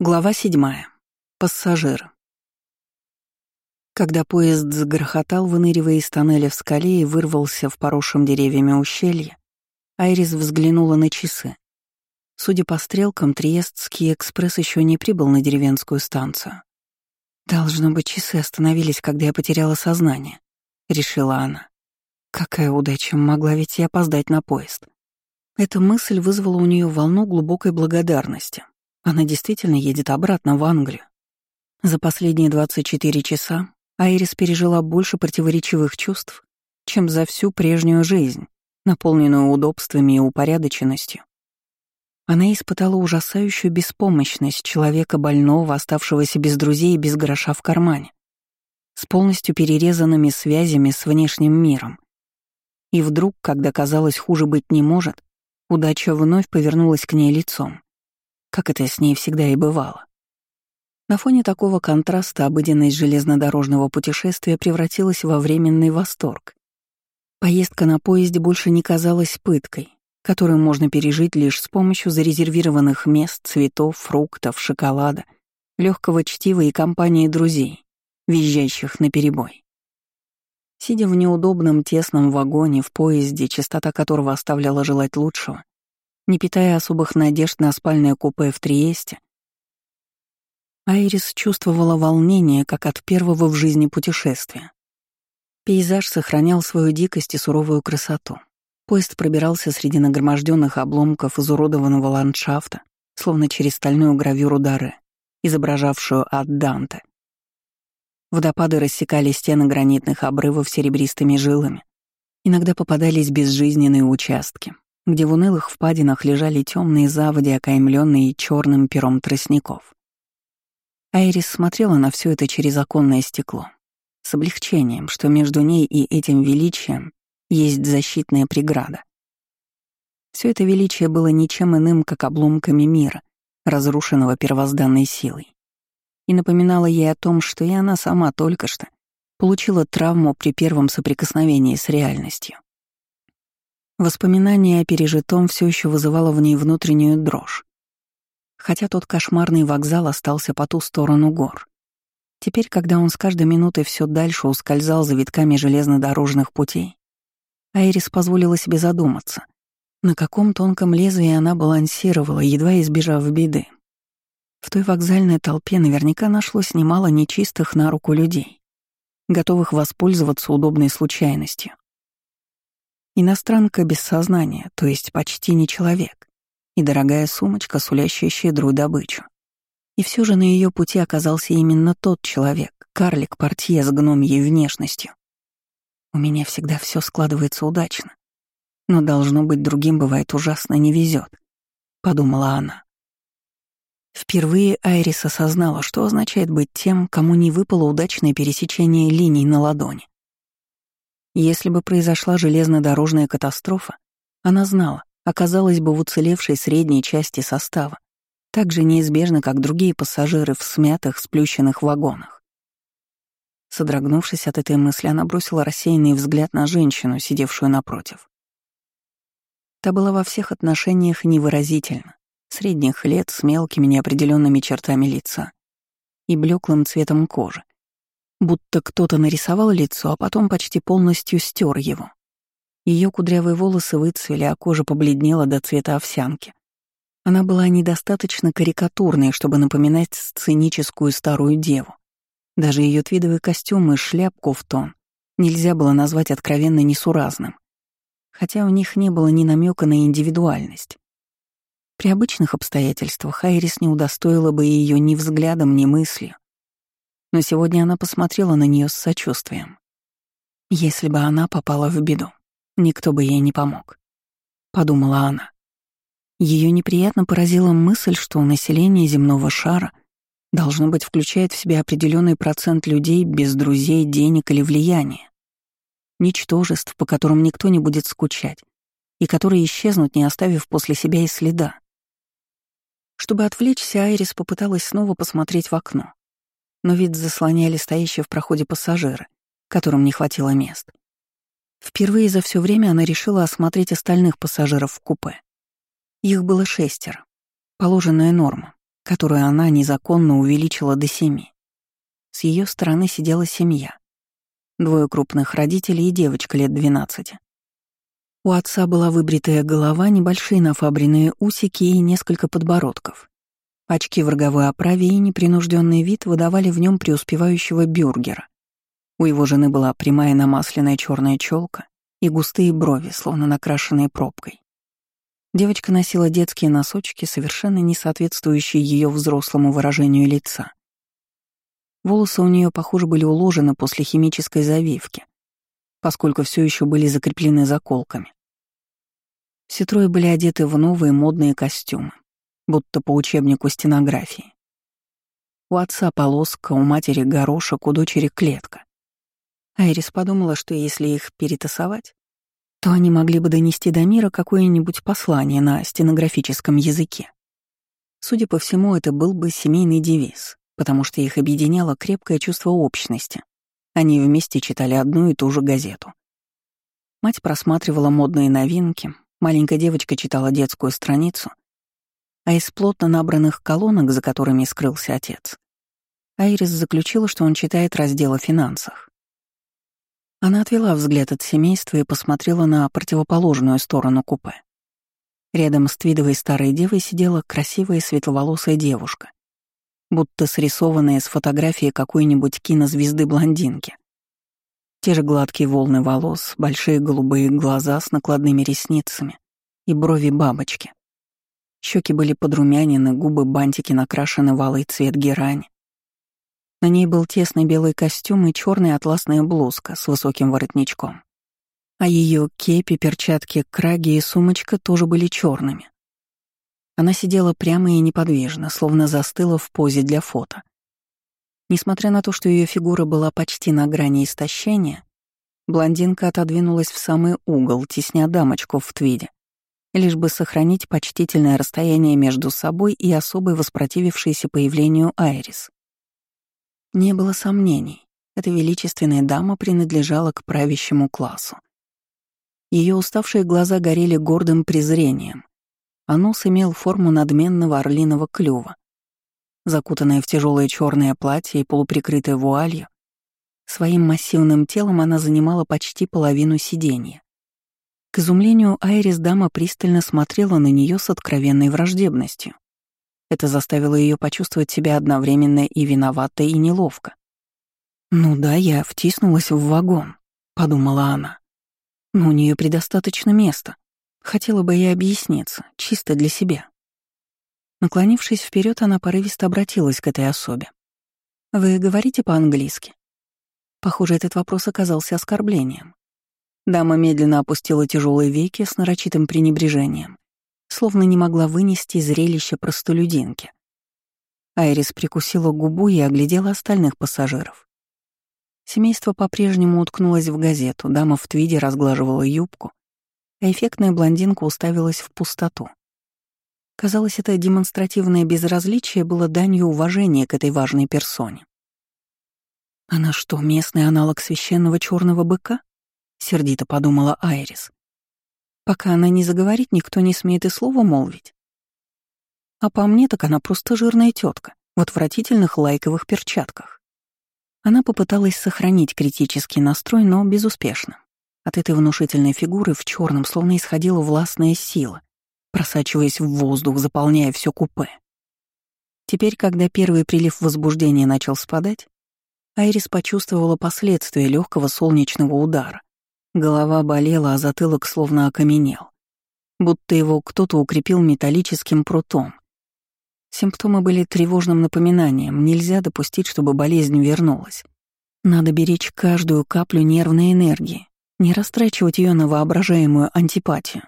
Глава седьмая. Пассажир. Когда поезд загрохотал, выныривая из тоннеля в скале и вырвался в поросшем деревьями ущелье, Айрис взглянула на часы. Судя по стрелкам, Триестский экспресс еще не прибыл на деревенскую станцию. «Должно быть, часы остановились, когда я потеряла сознание», — решила она. «Какая удача, могла ведь и опоздать на поезд». Эта мысль вызвала у нее волну глубокой благодарности. Она действительно едет обратно в Англию. За последние 24 часа Айрис пережила больше противоречивых чувств, чем за всю прежнюю жизнь, наполненную удобствами и упорядоченностью. Она испытала ужасающую беспомощность человека больного, оставшегося без друзей и без гроша в кармане, с полностью перерезанными связями с внешним миром. И вдруг, когда казалось хуже быть не может, удача вновь повернулась к ней лицом как это с ней всегда и бывало. На фоне такого контраста обыденность железнодорожного путешествия превратилась во временный восторг. Поездка на поезде больше не казалась пыткой, которую можно пережить лишь с помощью зарезервированных мест, цветов, фруктов, шоколада, легкого чтива и компании друзей, визжащих на перебой. Сидя в неудобном тесном вагоне в поезде, частота которого оставляла желать лучшего, не питая особых надежд на спальное купе в Триесте. Айрис чувствовала волнение, как от первого в жизни путешествия. Пейзаж сохранял свою дикость и суровую красоту. Поезд пробирался среди нагроможденных обломков изуродованного ландшафта, словно через стальную гравюру Дары, изображавшую ад Данте. Водопады рассекали стены гранитных обрывов серебристыми жилами. Иногда попадались безжизненные участки, где в унылых впадинах лежали темные заводи, окаймленные черным пером тростников. Айрис смотрела на все это через оконное стекло, с облегчением, что между ней и этим величием есть защитная преграда. Все это величие было ничем иным, как обломками мира, разрушенного первозданной силой, и напоминало ей о том, что и она сама только что получила травму при первом соприкосновении с реальностью. Воспоминание о пережитом все еще вызывало в ней внутреннюю дрожь. Хотя тот кошмарный вокзал остался по ту сторону гор. Теперь, когда он с каждой минутой все дальше ускользал за витками железнодорожных путей, Айрис позволила себе задуматься, на каком тонком лезвии она балансировала, едва избежав беды. В той вокзальной толпе наверняка нашлось немало нечистых на руку людей, готовых воспользоваться удобной случайностью. Иностранка без сознания, то есть почти не человек, и дорогая сумочка, сулящая щедрую добычу. И все же на ее пути оказался именно тот человек, карлик-портье с гномьей внешностью. У меня всегда все складывается удачно. Но должно быть, другим бывает ужасно не везет, подумала она. Впервые Айрис осознала, что означает быть тем, кому не выпало удачное пересечение линий на ладони. Если бы произошла железнодорожная катастрофа, она знала, оказалась бы в уцелевшей средней части состава, так же неизбежно, как другие пассажиры в смятых, сплющенных вагонах. Содрогнувшись от этой мысли, она бросила рассеянный взгляд на женщину, сидевшую напротив. Та была во всех отношениях невыразительна, средних лет с мелкими неопределенными чертами лица и блеклым цветом кожи, будто кто-то нарисовал лицо, а потом почти полностью стер его. Ее кудрявые волосы выцвели, а кожа побледнела до цвета овсянки. Она была недостаточно карикатурной, чтобы напоминать сценическую старую деву. Даже ее твидовый костюм и шляпку в тон нельзя было назвать откровенно несуразным, хотя у них не было ни намека на индивидуальность. При обычных обстоятельствах Айрис не удостоила бы ее ни взглядом, ни мыслью но сегодня она посмотрела на нее с сочувствием. Если бы она попала в беду, никто бы ей не помог, подумала она. Ее неприятно поразила мысль, что население земного шара должно быть включает в себя определенный процент людей без друзей, денег или влияния. Ничтожеств, по которым никто не будет скучать, и которые исчезнут, не оставив после себя и следа. Чтобы отвлечься, Айрис попыталась снова посмотреть в окно но вид заслоняли стоящие в проходе пассажиры, которым не хватило мест. Впервые за все время она решила осмотреть остальных пассажиров в купе. Их было шестеро. Положенная норма. которую она незаконно увеличила до семи. С ее стороны сидела семья. Двое крупных родителей и девочка лет двенадцати. У отца была выбритая голова, небольшие нафабренные усики и несколько подбородков. Очки в роговой оправе и непринужденный вид выдавали в нем преуспевающего бюргера. У его жены была прямая намасленная черная челка и густые брови, словно накрашенные пробкой. Девочка носила детские носочки, совершенно не соответствующие ее взрослому выражению лица. Волосы у нее, похоже, были уложены после химической завивки, поскольку все еще были закреплены заколками. Все трое были одеты в новые модные костюмы, будто по учебнику стенографии. У отца полоска, у матери горошек, у дочери клетка. Айрис подумала, что если их перетасовать, то они могли бы донести до мира какое-нибудь послание на стенографическом языке. Судя по всему, это был бы семейный девиз, потому что их объединяло крепкое чувство общности. Они вместе читали одну и ту же газету. Мать просматривала модные новинки, маленькая девочка читала детскую страницу, а из плотно набранных колонок, за которыми скрылся отец, Айрис заключила, что он читает раздел о финансах. Она отвела взгляд от семейства и посмотрела на противоположную сторону купе. Рядом с твидовой старой девой сидела красивая светловолосая девушка, будто срисованная с фотографии какой-нибудь кинозвезды-блондинки. Те же гладкие волны волос, большие голубые глаза с накладными ресницами и брови бабочки. Щеки были подрумянены, губы бантики накрашены в алый цвет герани. На ней был тесный белый костюм и черная атласная блузка с высоким воротничком. А ее кепи, перчатки, краги и сумочка тоже были черными. Она сидела прямо и неподвижно, словно застыла в позе для фото. Несмотря на то, что ее фигура была почти на грани истощения, блондинка отодвинулась в самый угол, тесня дамочку в твиде, лишь бы сохранить почтительное расстояние между собой и особой воспротивившейся появлению Айрис. Не было сомнений, эта величественная дама принадлежала к правящему классу. Ее уставшие глаза горели гордым презрением, а нос имел форму надменного орлиного клюва. Закутанная в тяжелое черное платье и полуприкрытая вуалью, своим массивным телом она занимала почти половину сиденья. К изумлению Айрис дама пристально смотрела на нее с откровенной враждебностью. Это заставило ее почувствовать себя одновременно и виноватой, и неловко. «Ну да, я втиснулась в вагон», — подумала она. «Но у нее предостаточно места. Хотела бы я объясниться, чисто для себя». Наклонившись вперед, она порывисто обратилась к этой особе. «Вы говорите по-английски?» Похоже, этот вопрос оказался оскорблением. Дама медленно опустила тяжелые веки с нарочитым пренебрежением словно не могла вынести зрелище простолюдинки. Айрис прикусила губу и оглядела остальных пассажиров. Семейство по-прежнему уткнулось в газету, дама в твиде разглаживала юбку, а эффектная блондинка уставилась в пустоту. Казалось, это демонстративное безразличие было данью уважения к этой важной персоне. «Она что, местный аналог священного черного быка?» — сердито подумала Айрис. Пока она не заговорит, никто не смеет и слова молвить. А по мне, так она просто жирная тетка в отвратительных лайковых перчатках. Она попыталась сохранить критический настрой, но безуспешно. От этой внушительной фигуры в черном словно исходила властная сила, просачиваясь в воздух, заполняя все купе. Теперь, когда первый прилив возбуждения начал спадать, Айрис почувствовала последствия легкого солнечного удара. Голова болела, а затылок словно окаменел. Будто его кто-то укрепил металлическим прутом. Симптомы были тревожным напоминанием. Нельзя допустить, чтобы болезнь вернулась. Надо беречь каждую каплю нервной энергии, не растрачивать ее на воображаемую антипатию.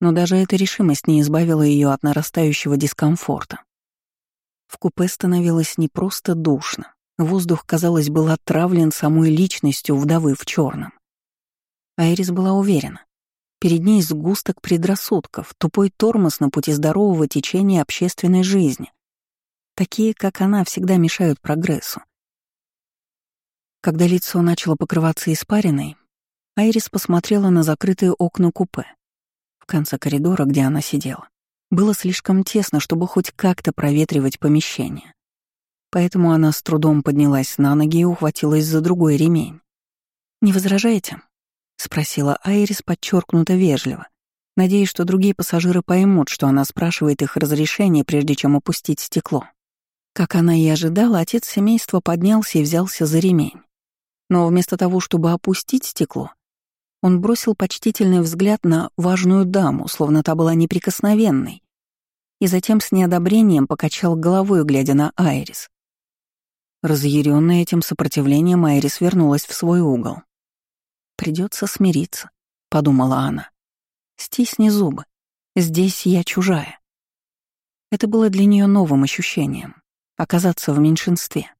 Но даже эта решимость не избавила ее от нарастающего дискомфорта. В купе становилось не просто душно. Воздух, казалось, был отравлен самой личностью вдовы в черном. Айрис была уверена. Перед ней сгусток предрассудков, тупой тормоз на пути здорового течения общественной жизни. Такие, как она, всегда мешают прогрессу. Когда лицо начало покрываться испариной, Айрис посмотрела на закрытые окна купе. В конце коридора, где она сидела, Было слишком тесно, чтобы хоть как-то проветривать помещение. Поэтому она с трудом поднялась на ноги и ухватилась за другой ремень. «Не возражаете?» — спросила Айрис подчеркнуто вежливо, надеясь, что другие пассажиры поймут, что она спрашивает их разрешение, прежде чем опустить стекло. Как она и ожидала, отец семейства поднялся и взялся за ремень. Но вместо того, чтобы опустить стекло, он бросил почтительный взгляд на важную даму, словно та была неприкосновенной, и затем с неодобрением покачал головой, глядя на Айрис. Разъяренная этим сопротивлением, Айрис вернулась в свой угол. Придется смириться», — подумала она. «Стисни зубы. Здесь я чужая». Это было для нее новым ощущением — оказаться в меньшинстве.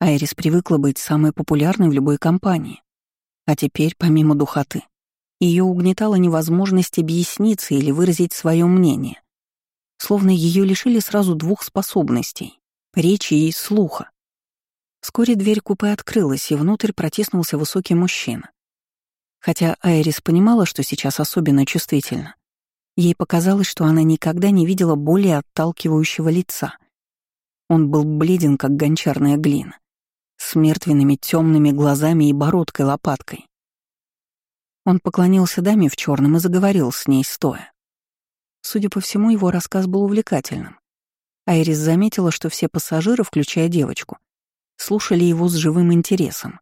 Айрис привыкла быть самой популярной в любой компании. А теперь, помимо духоты, ее угнетала невозможность объясниться или выразить свое мнение. Словно ее лишили сразу двух способностей — речи и слуха. Вскоре дверь купе открылась, и внутрь протиснулся высокий мужчина. Хотя Айрис понимала, что сейчас особенно чувствительно. Ей показалось, что она никогда не видела более отталкивающего лица. Он был бледен, как гончарная глина, с мертвенными темными глазами и бородкой-лопаткой. Он поклонился даме в черном и заговорил с ней стоя. Судя по всему, его рассказ был увлекательным. Айрис заметила, что все пассажиры, включая девочку, слушали его с живым интересом.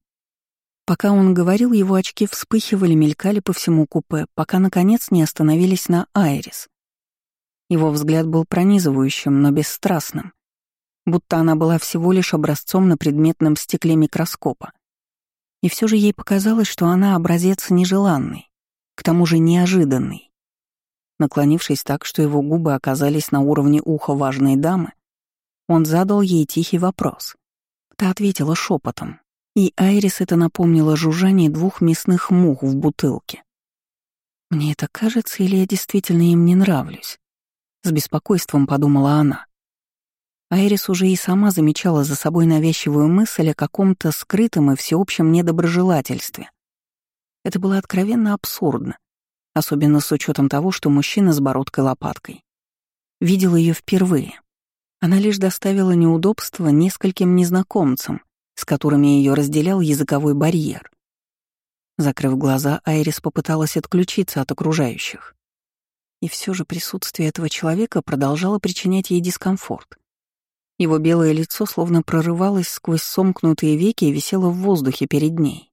Пока он говорил, его очки вспыхивали, мелькали по всему купе, пока, наконец, не остановились на Айрис. Его взгляд был пронизывающим, но бесстрастным, будто она была всего лишь образцом на предметном стекле микроскопа. И все же ей показалось, что она образец нежеланный, к тому же неожиданный. Наклонившись так, что его губы оказались на уровне уха важной дамы, он задал ей тихий вопрос. Та ответила шепотом, и Айрис это напомнило жужжание двух мясных мух в бутылке. «Мне это кажется, или я действительно им не нравлюсь?» С беспокойством подумала она. Айрис уже и сама замечала за собой навязчивую мысль о каком-то скрытом и всеобщем недоброжелательстве. Это было откровенно абсурдно, особенно с учетом того, что мужчина с бородкой-лопаткой видел ее впервые. Она лишь доставила неудобства нескольким незнакомцам, которыми ее разделял языковой барьер. Закрыв глаза, Айрис попыталась отключиться от окружающих. И все же присутствие этого человека продолжало причинять ей дискомфорт. Его белое лицо словно прорывалось сквозь сомкнутые веки и висело в воздухе перед ней.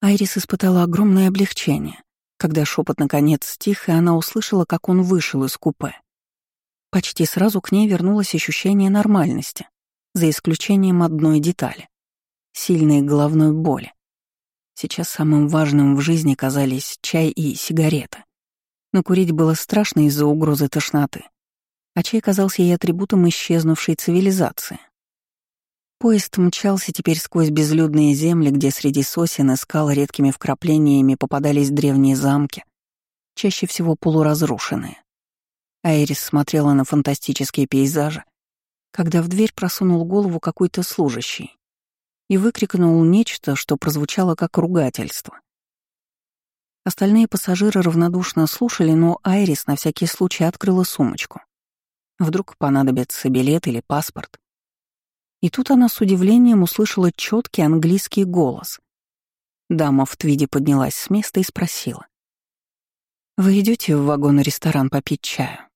Айрис испытала огромное облегчение, когда шепот наконец стих, и она услышала, как он вышел из купе. Почти сразу к ней вернулось ощущение нормальности за исключением одной детали — сильной головной боли. Сейчас самым важным в жизни казались чай и сигареты. Но курить было страшно из-за угрозы тошноты, а чай казался ей атрибутом исчезнувшей цивилизации. Поезд мчался теперь сквозь безлюдные земли, где среди сосен и скал редкими вкраплениями попадались древние замки, чаще всего полуразрушенные. Айрис смотрела на фантастические пейзажи, когда в дверь просунул голову какой-то служащий и выкрикнул нечто, что прозвучало как ругательство. Остальные пассажиры равнодушно слушали, но Айрис на всякий случай открыла сумочку. Вдруг понадобится билет или паспорт. И тут она с удивлением услышала четкий английский голос. Дама в твиде поднялась с места и спросила. «Вы идете в вагон-ресторан попить чаю?»